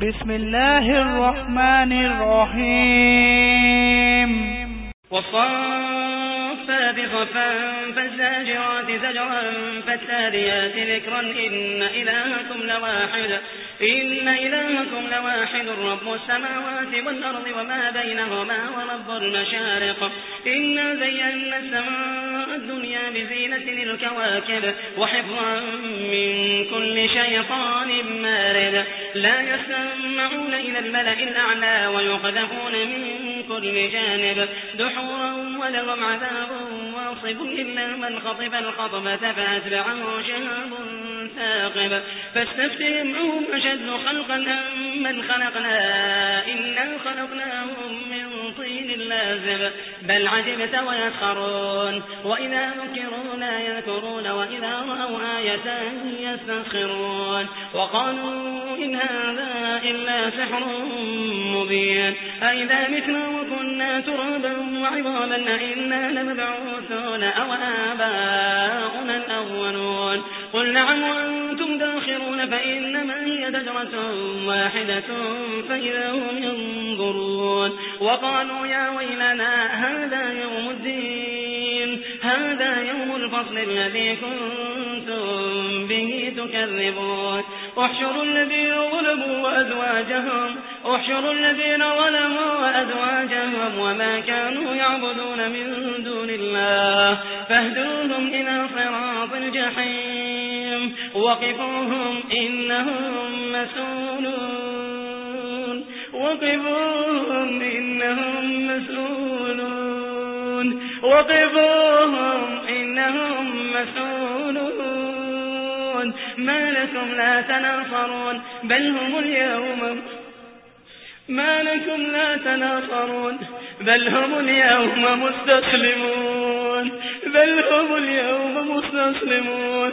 بسم الله الرحمن الرحيم صفا فالزاجرات زجرا فالتاليات ذكرا إن إلهكم لواحد إن إلهكم لواحد رب السماوات والأرض وما بينهما ورب المشارق إنا زينا السماء الدنيا بزينة الكواكب وحفظا من كل شيطان لا يسمعون إلى الملأ الأعلى ويقذفون من كل جانب دحورا ولهم عذاب واصب إلا من خطف الخطبة فأتبعه شهاب ثاقب فاستفتهم أهم أشد خلقا أم من خلقنا؟ إنا خلقناهم لازب بل عجبت ويسخرون. وإذا ذكروا لا يذكرون وإذا رأوا آية يستسخرون وقالوا إن هذا إلا سحر مبين. أئذا متنا وكنا ترابا وعظاما أئنا لمبعوثون أو آباؤنا الأولون. قل نعم وأنتم داخرون فإنما هي دجرة واحدة فإذا هم ينظرون وقالوا يا ويلنا هذا يوم الدين هذا يوم الفصل الذي كنتم به تكذبون. احشروا الذين ظلموا وأزواجهم احشروا الذين ظلموا وأزواجهم وما كانوا يعبدون من دون الله فاهدوهم إلى صراط الجحيم. وقفوهم إنهم مسؤولون. وقفوهم إنهم مسؤولون. وقفوهم إنهم مسؤولون. ما لكم لا تناصرون. بل هم اليوم ما لكم لا تناصرون. بل هم اليوم مستسلمون. بل هم اليوم مستسلمون.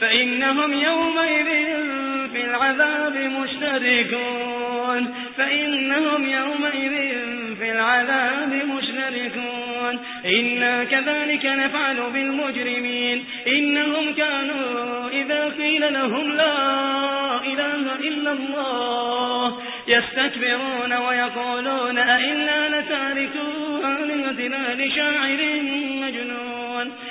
فإنهم يومئذ في العذاب مشتركون. فإنهم يومئذ في العذاب مشتركون. إنا كذلك نفعل بالمجرمين. إنهم كانوا إذا قيل لهم لا إله إلا الله يستكبرون ويقولون أئنا لتاركوا آلهتنا لشاعر مجنون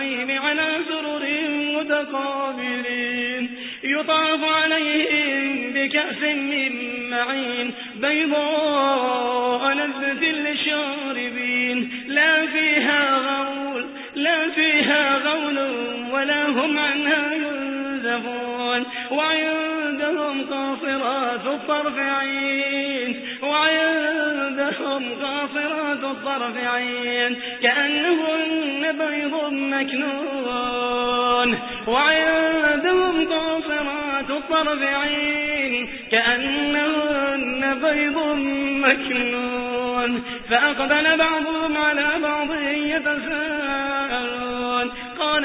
النعيم على سرر متقابلين. يطاف عليهم بكأس من معين. بيضاء لذة للشاربين. لا فيها غول لا فيها غول ولا هم عنها ينزفون. وعندهم قاصرات الطرف عين. وعندهم قاصرات الطرف عين كأنهن بيض مكنون. وعندهم قاصرات الطرف عين كأنهن بيض مكنون. فأقبل بعضهم على بعض يتساءلون قال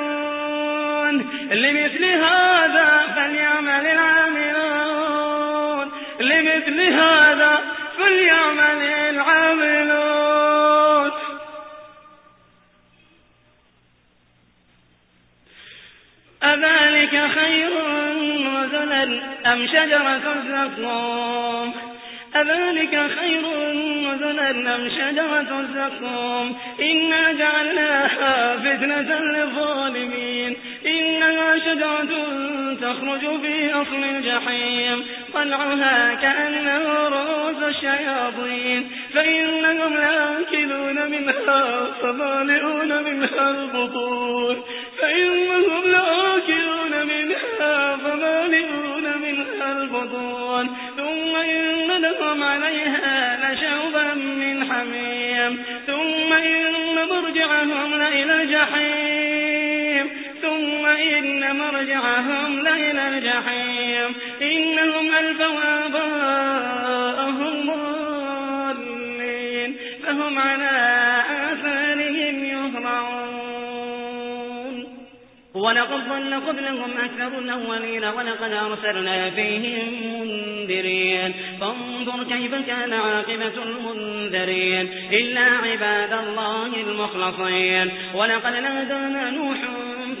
لمثل هذا فليعمل العاملون. لمثل هذا فليعمل العاملون. أذلك خير نزلا أم شجرة الزقوم؟ أذلك خير نزلا أم شجرة الزقوم؟ إنا جعلناها فتنة للظالمين. إنها شجرة تخرج في أصل الجحيم طلعها كأنه رؤوس الشياطين. فإنهم لآكلون منها فمالئون منها البطون. فإنهم لآكلون منها فمالئون منها البطون. ثم إن لهم عليها لشوبا من حميم. ثم إن مرجعهم لإلى الجحيم ثم إن مرجعهم لإلى الجحيم إنهم ألفوا آباءهم ضالين فهم على آثارهم يهرعون ولقد ضل قبلهم أكثر الأولين ولقد أرسلنا فيهم منذرين فانظر كيف كان عاقبة المنذرين إلا عباد الله المخلصين ولقد نادانا نوح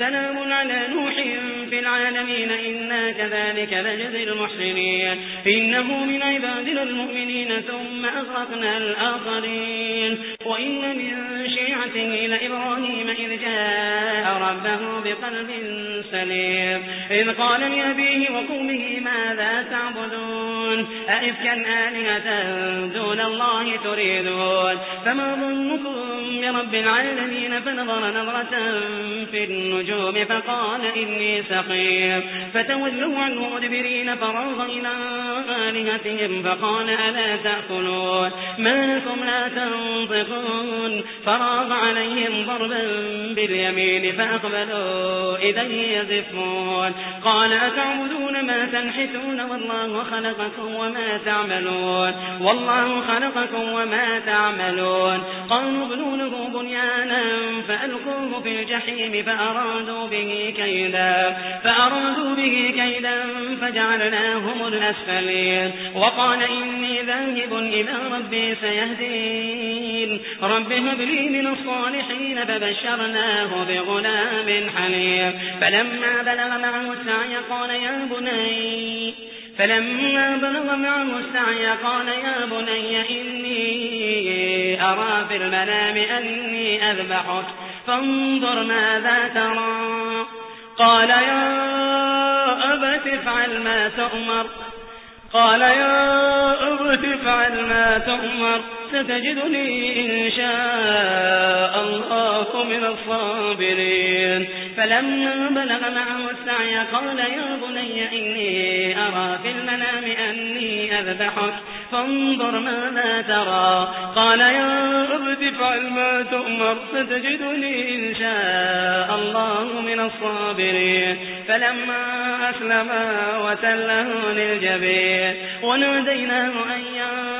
سلام على نوح في العالمين إنا كذلك نجزي المحسنين. إنه من عبادنا المؤمنين ثم أغرقنا الآخرين. وإن من شيعته لإبراهيم إذ جاء ربه بقلب سليم. إذ قال لأبيه وقومه ماذا تعبدون؟ أئفكا آلهة دون الله تريدون. فما ظنكم برب العالمين؟ فنظر نظرة في النجوم فقال إني سقيم. فتولوا عنه مدبرين فراغ إلى آلهتهم فقال ألا تأكلون؟ ما لكم لا تنطقون. فراغ عليهم ضربا باليمين فأقبلوا إليه يزفون. قال أتعبدون ما تنحتون والله خلقكم وما تعملون. والله خلقكم وما تعملون قالوا ابنوا له بنيانا فألقوه في الجحيم فأرادوا به كيدا فأرادوا به كيدا فجعلناهم الأسفلين وقال إني ذاهب إلى ربي سيهدين رب هب لي من الصالحين فبشرناه بغلام حليم فلما بلغ معه السعي قال يا بني فلما بلغ معه السعي قال يا بني إني أرى في المنام أني أذبحك فانظر ماذا ترى. قال يا أبت افعل ما تؤمر. قال يا أبت افعل ما تؤمر. ستجدني إن شاء الله من الصابرين. فلما بلغ معه السعي قال يا بني إني أرى في المنام أني أذبحك فانظر ماذا ترى. قال يا أبت افعل ما تؤمر ستجدني إن شاء الله من الصابرين. فلما أسلما وتله للجبين وناديناه أن يا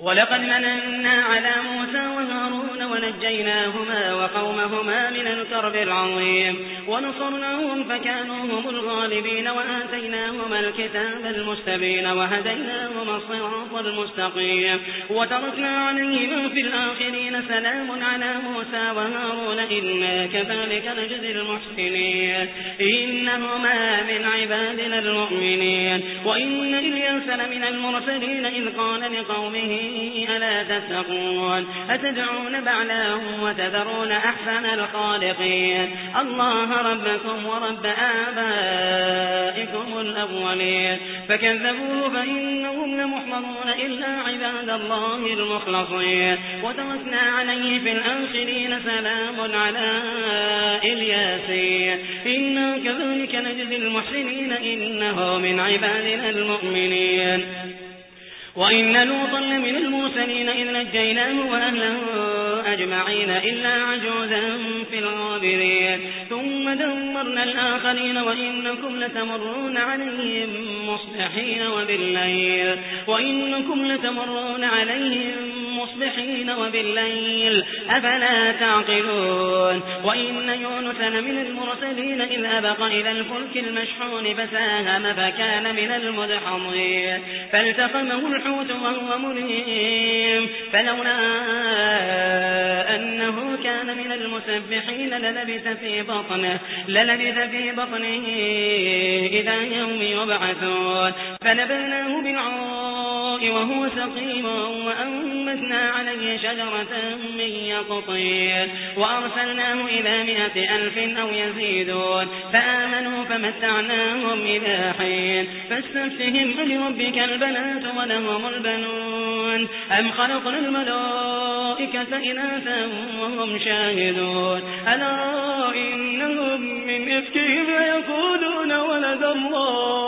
ولقد مننا على موسى وهارون ونجيناهما وقومهما من الكرب العظيم ونصرناهم فكانوا هم الغالبين وآتيناهما الكتاب المستبين وهديناهما الصراط المستقيم وتركنا عليهما في الآخرين سلام على موسى وهارون إنا كذلك نجزي المحسنين. إنهما من عبادنا المؤمنين. وإن إلياس لمن المرسلين إذ قال لقومه ألا تتقون؟ أتدعون بعلا وتذرون أحسن الخالقين؟ الله ربكم ورب آبائكم الأولين. فكذبوه فإنهم لمحضرون إلا عباد الله المخلصين. وتركنا عليه في الآخرين سلام على إلياسين إنا كذلك نجزي المحسنين إنه من عبادنا المؤمنين. وإن لوطا لمن المرسلين إذ نجيناه وأهله أجمعين إلا عجوزا في الغابرين. ثم دمرنا الآخرين وإنكم لتمرون عليهم مصبحين وبالليل. وإنكم لتمرون عليهم مصبحين وبالليل أفلا تعقلون؟ وإن يونس لمن المرسلين إذ أبق إلى الفلك المشحون فساهم فكان من المدحضين. فالتقمه الحوت وهو مليم فلولا أنه كان من المسبحين للبث في بطنه للبث في بطنه إلى يوم يبعثون. فنبذناه وهو سقيم وأنبتنا عليه شجرة من يقطين وأرسلناه إلى مئة ألف أو يزيدون فآمنوا فمتعناهم إلى حين فاستفتهم لربك البنات ولهم البنون أم خلقنا الملائكة إناثا وهم شاهدون ألا إنهم من إفكهم يقولون ولد الله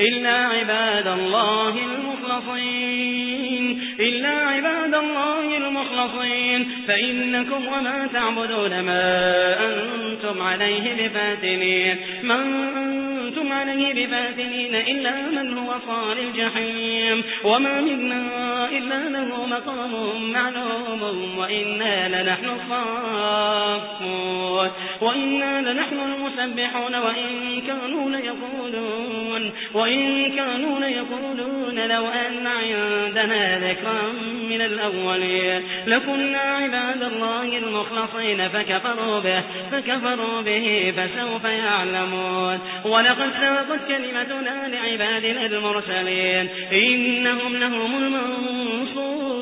إلا عباد الله المخلصين. إلا عباد الله المخلصين. فإنكم وما تعبدون ما أنتم عليه بفاتنين أنتم عليه بفاتنين إلا من هو صار الجحيم وما منا إلا له مقام معلوم وإنا لنحن الصافون وإنا لنحن المسبحون وإن كانوا ليقولون وإن كانوا ليقولون لو أن عندنا ذكرا من الأولين لكنا عباد الله المخلصين فكفروا به فكفروا به فسوف يعلمون ولقد سبقت كلمتنا لعبادنا المرسلين. إنهم لهم المنصورون.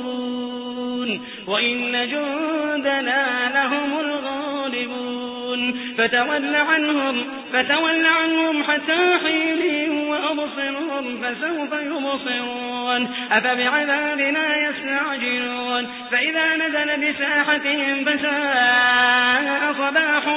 وإن جندنا لهم الغالبون. فتول عنهم فتول عنهم حتى حين وأبصرهم فسوف يبصرون. أفبعذابنا يستعجلون. فإذا نزل بساحتهم فساء صباح